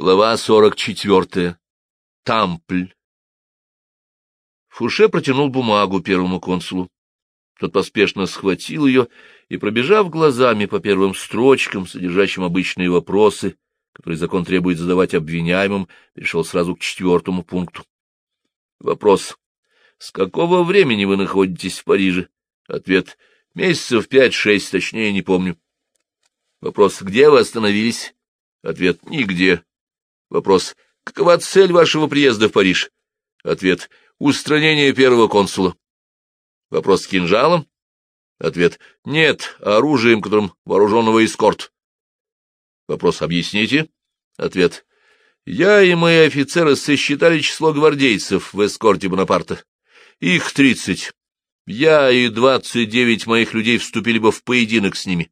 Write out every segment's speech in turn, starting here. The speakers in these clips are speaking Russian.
Глава сорок четвертая. Тампль. Фуше протянул бумагу первому консулу. Тот поспешно схватил ее и, пробежав глазами по первым строчкам, содержащим обычные вопросы, которые закон требует задавать обвиняемым, перешел сразу к четвертому пункту. Вопрос. С какого времени вы находитесь в Париже? Ответ. Месяцев пять-шесть, точнее, не помню. Вопрос. Где вы остановились? Ответ. Нигде. Вопрос. Какова цель вашего приезда в Париж? Ответ. Устранение первого консула. Вопрос. Кинжалом? Ответ. Нет, оружием, которым вооруженного эскорт. Вопрос. Объясните? Ответ. Я и мои офицеры сосчитали число гвардейцев в эскорте Бонапарта. Их тридцать. Я и двадцать девять моих людей вступили бы в поединок с ними.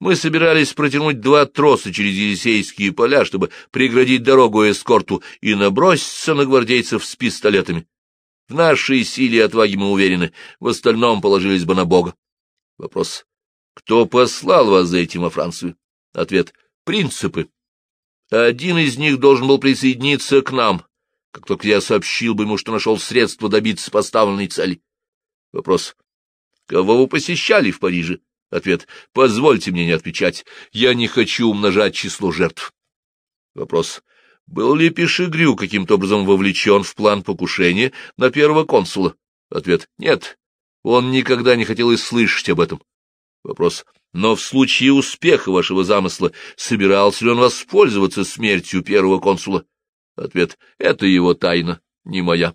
Мы собирались протянуть два троса через Елисейские поля, чтобы преградить дорогу эскорту и наброситься на гвардейцев с пистолетами. В нашей силе и отваге мы уверены, в остальном положились бы на Бога. Вопрос. Кто послал вас за этим во Францию? Ответ. Принципы. Один из них должен был присоединиться к нам, как только я сообщил бы ему, что нашел средства добиться поставленной цели. Вопрос. Кого вы посещали в Париже? Ответ. Позвольте мне не отвечать. Я не хочу умножать число жертв. Вопрос. Был ли Пешегрю каким-то образом вовлечен в план покушения на первого консула? Ответ. Нет. Он никогда не хотел и слышать об этом. Вопрос. Но в случае успеха вашего замысла собирался ли он воспользоваться смертью первого консула? Ответ. Это его тайна, не моя.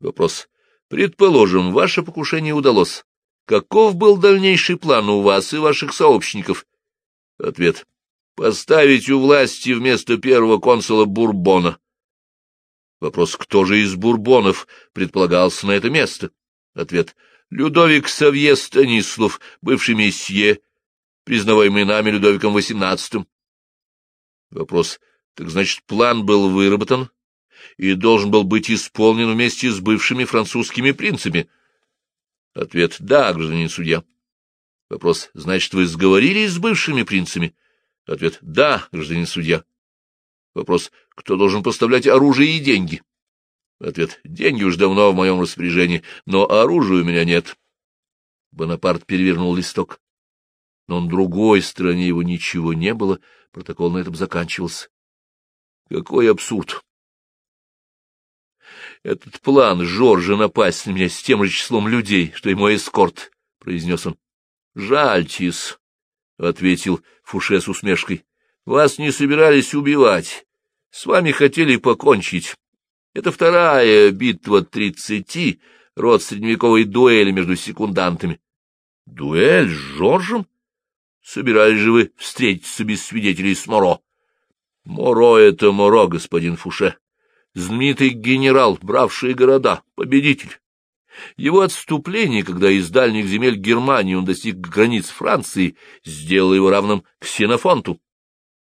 Вопрос. Предположим, ваше покушение удалось. Каков был дальнейший план у вас и ваших сообщников? Ответ. Поставить у власти вместо первого консула Бурбона. Вопрос, кто же из Бурбонов предполагался на это место? Ответ. Людовик Савье Станислав, бывший месье, признаваемый нами Людовиком XVIII. Вопрос. Так значит, план был выработан и должен был быть исполнен вместе с бывшими французскими принцами. Ответ — да, гражданин судья. Вопрос — значит, вы сговорились с бывшими принцами? Ответ — да, гражданин судья. Вопрос — кто должен поставлять оружие и деньги? Ответ — деньги уж давно в моем распоряжении, но оружия у меня нет. Бонапарт перевернул листок. Но на другой стороне его ничего не было, протокол на этом заканчивался. Какой абсурд! Этот план Жоржа напасть на меня с тем же числом людей, что и мой эскорт, — произнес он. — Жальтесь, — ответил Фуше с усмешкой. — Вас не собирались убивать. С вами хотели покончить. Это вторая битва тридцати, род средневековой дуэли между секундантами. — Дуэль с Жоржем? Собирались же вы встретиться без свидетелей с Моро? — Моро — это Моро, господин Фуше знаменитый генерал, бравший города, победитель. Его отступление, когда из дальних земель Германии он достиг границ Франции, сделало его равным Ксенофонту.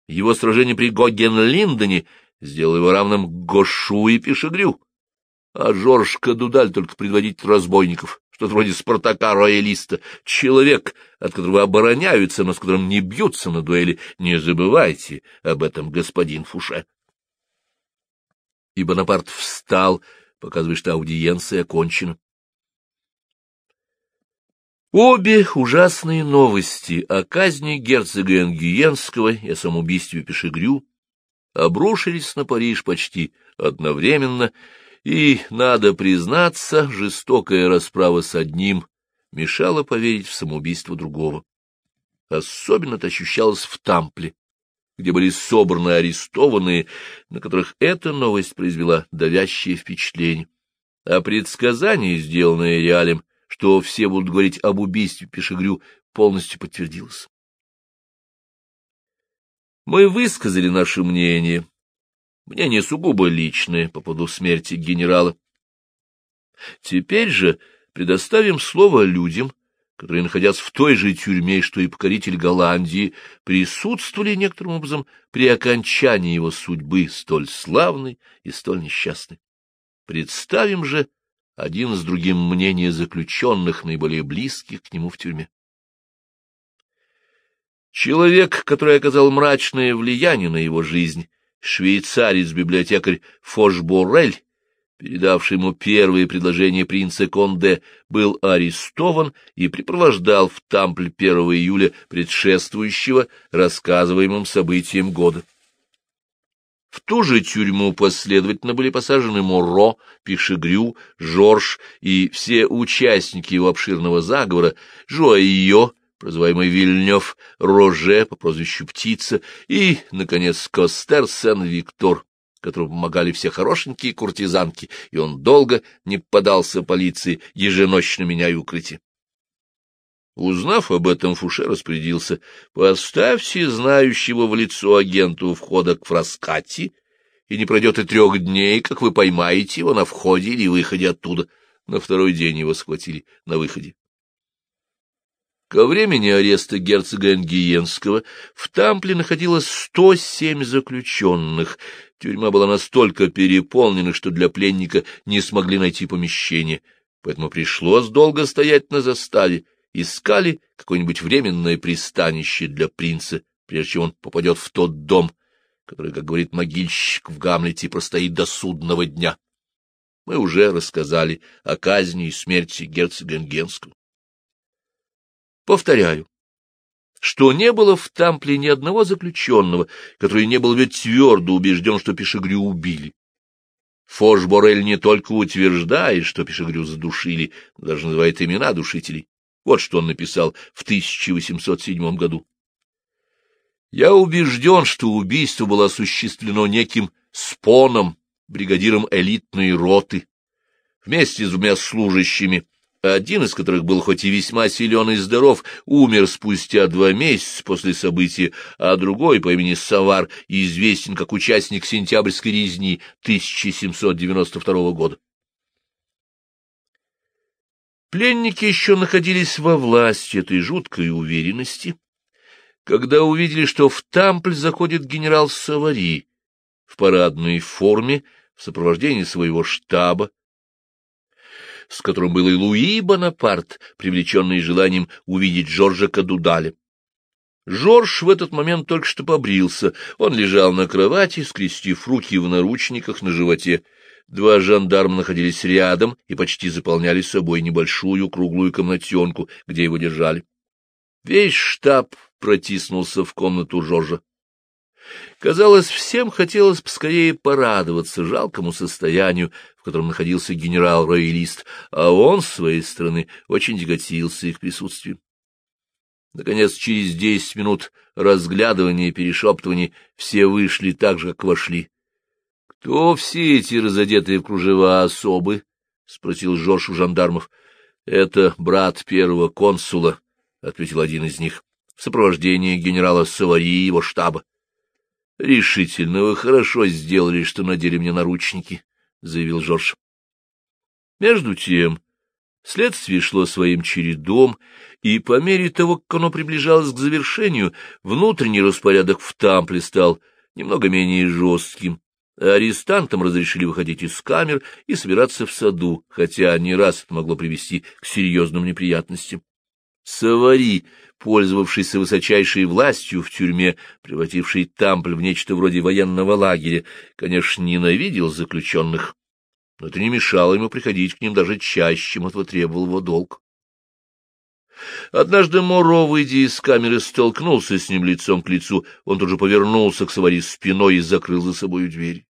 Его сражение при Гогенлиндене сделало его равным Гошу и Пешегрю. А Жорж Кадудаль только предводитель разбойников, что-то вроде Спартака-роялиста, человек, от которого обороняются, но с которым не бьются на дуэли. Не забывайте об этом, господин Фуше и Бонапарт встал, показывая, что аудиенция окончена. Обе ужасные новости о казни герцога Энгиенского и о самоубийстве Пешегрю обрушились на Париж почти одновременно, и, надо признаться, жестокая расправа с одним мешала поверить в самоубийство другого. Особенно это ощущалось в Тампле, где были собраны арестованные, на которых эта новость произвела давящее впечатление. А предсказание, сделанное Реалем, что все будут говорить об убийстве Пешегрю, полностью подтвердилось. Мы высказали наше мнение, мнение сугубо личное по поводу смерти генерала. Теперь же предоставим слово людям, которые, находясь в той же тюрьме, что и покоритель Голландии, присутствовали некоторым образом при окончании его судьбы, столь славной и столь несчастной. Представим же один с другим мнение заключенных, наиболее близких к нему в тюрьме. Человек, который оказал мрачное влияние на его жизнь, швейцарец-библиотекарь Фошборель, передавший ему первые предложения принца Конде, был арестован и припровождал в Тампль 1 июля предшествующего рассказываемым событиям года. В ту же тюрьму последовательно были посажены Моро, Пишегрю, Жорж и все участники его обширного заговора, Жуайо, прозваемый Вильнев, Роже по прозвищу Птица и, наконец, Костер Сен-Виктор, которому помогали все хорошенькие куртизанки, и он долго не подался полиции, еженочно меняя укрытие. Узнав об этом, Фуше распорядился, поставьте знающего в лицо агенту у входа к Фраскати, и не пройдет и трех дней, как вы поймаете его на входе или выходе оттуда. На второй день его схватили на выходе. Ко времени ареста герцога Энгиенского в Тампле находилось 107 заключенных. Тюрьма была настолько переполнена, что для пленника не смогли найти помещение, поэтому пришлось долго стоять на заставе, искали какое-нибудь временное пристанище для принца, прежде чем он попадет в тот дом, который, как говорит могильщик в Гамлете, простоит до судного дня. Мы уже рассказали о казни и смерти герцога Энгенского. Повторяю, что не было в Тампле ни одного заключенного, который не был ведь твердо убежден, что Пешегрю убили. Фош-Борель не только утверждает, что Пешегрю задушили, даже называет имена душителей. Вот что он написал в 1807 году. «Я убежден, что убийство было осуществлено неким споном, бригадиром элитной роты, вместе с двумя служащими, один из которых был хоть и весьма силен и здоров, умер спустя два месяца после события, а другой по имени Савар известен как участник сентябрьской резни 1792 года. Пленники еще находились во власти этой жуткой уверенности, когда увидели, что в Тампль заходит генерал Савари в парадной форме в сопровождении своего штаба, с которым был и Луи Бонапарт, привлеченный желанием увидеть Жоржа Кадудаля. Жорж в этот момент только что побрился. Он лежал на кровати, скрестив руки в наручниках на животе. Два жандарма находились рядом и почти заполняли собой небольшую круглую комнатенку, где его держали. Весь штаб протиснулся в комнату Жоржа. Казалось, всем хотелось поскорее порадоваться жалкому состоянию, в котором находился генерал-роялист, а он, с своей стороны, очень тяготился их присутствием. Наконец, через десять минут разглядывания и перешептываний все вышли так же, как вошли. Кто все эти разодетые в кружева особы? — спросил Жорж у жандармов. — Это брат первого консула, — ответил один из них, — в сопровождении генерала Савари и его штаба. — Решительно вы хорошо сделали, что надели мне наручники, — заявил Жорж. Между тем, следствие шло своим чередом, и по мере того, как оно приближалось к завершению, внутренний распорядок в Тампле стал немного менее жестким, Арестантам разрешили выходить из камер и собираться в саду, хотя не раз это могло привести к серьезным неприятностям. Савари, пользовавшийся высочайшей властью в тюрьме, превративший Тампль в нечто вроде военного лагеря, конечно, ненавидел заключенных, но это не мешало ему приходить к ним даже чаще, чем этого требовал его долг. Однажды Моро, выйдя из камеры, столкнулся с ним лицом к лицу. Он тут же повернулся к Савари спиной и закрыл за собой дверь.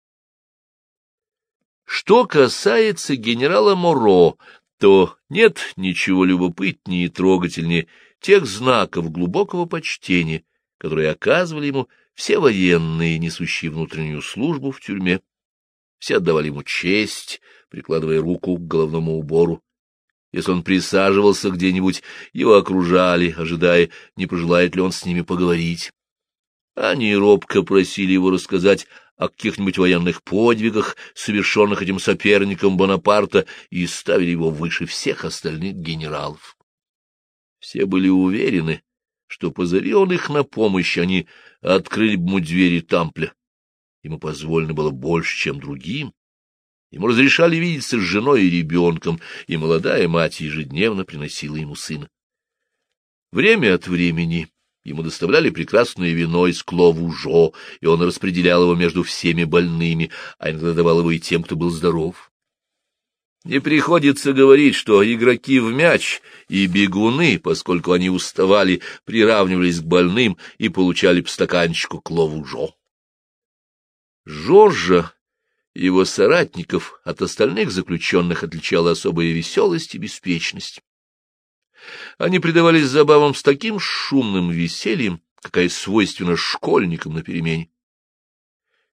Что касается генерала Моро, то нет ничего любопытнее и трогательнее тех знаков глубокого почтения, которые оказывали ему все военные, несущие внутреннюю службу в тюрьме. Все отдавали ему честь, прикладывая руку к головному убору, если он присаживался где-нибудь, его окружали, ожидая, не пожелает ли он с ними поговорить. Они робко просили его рассказать о каких-нибудь военных подвигах, совершенных этим соперником Бонапарта, и ставили его выше всех остальных генералов. Все были уверены, что, позови он их на помощь, они открыли бы ему двери Тампля. Ему позволено было больше, чем другим, Ему разрешали видеться с женой и ребенком, и молодая мать ежедневно приносила ему сына. Время от времени Ему доставляли прекрасное вино из клову-жо, и он распределял его между всеми больными, а иногда давал его и тем, кто был здоров. Не приходится говорить, что игроки в мяч и бегуны, поскольку они уставали, приравнивались к больным и получали по стаканчику клову-жо. Жоржа и его соратников от остальных заключенных отличала особая веселость и беспечность. Они предавались забавам с таким шумным весельем, какая свойственна школьникам на перемене.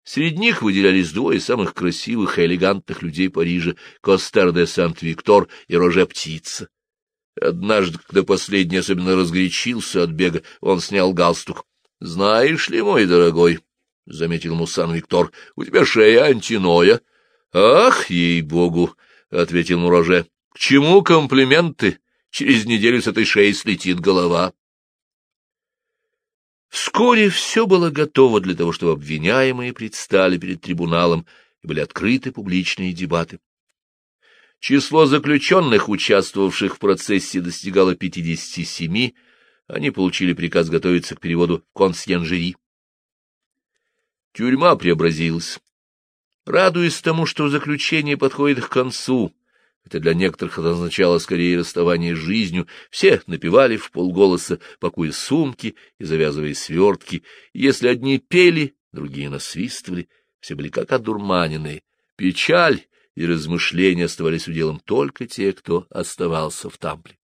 Среди них выделялись двое самых красивых и элегантных людей Парижа — Костер де Сант-Виктор и Роже Птица. Однажды, когда последний особенно разгорячился от бега, он снял галстук. — Знаешь ли, мой дорогой, — заметил ему Сан-Виктор, — у тебя шея антиноя. — Ах, ей-богу, — ответил Мураже, — к чему комплименты? Через неделю с этой шеи слетит голова. Вскоре все было готово для того, чтобы обвиняемые предстали перед трибуналом и были открыты публичные дебаты. Число заключенных, участвовавших в процессе, достигало 57, они получили приказ готовиться к переводу консьенжери. Тюрьма преобразилась. Радуясь тому, что заключение подходит к концу, это для некоторых это означало скорее расставание с жизнью. Все напевали в полголоса, пакуя сумки и завязывая свертки. Если одни пели, другие насвистывали, все были как одурманенные. Печаль и размышления оставались уделом только те, кто оставался в тампле.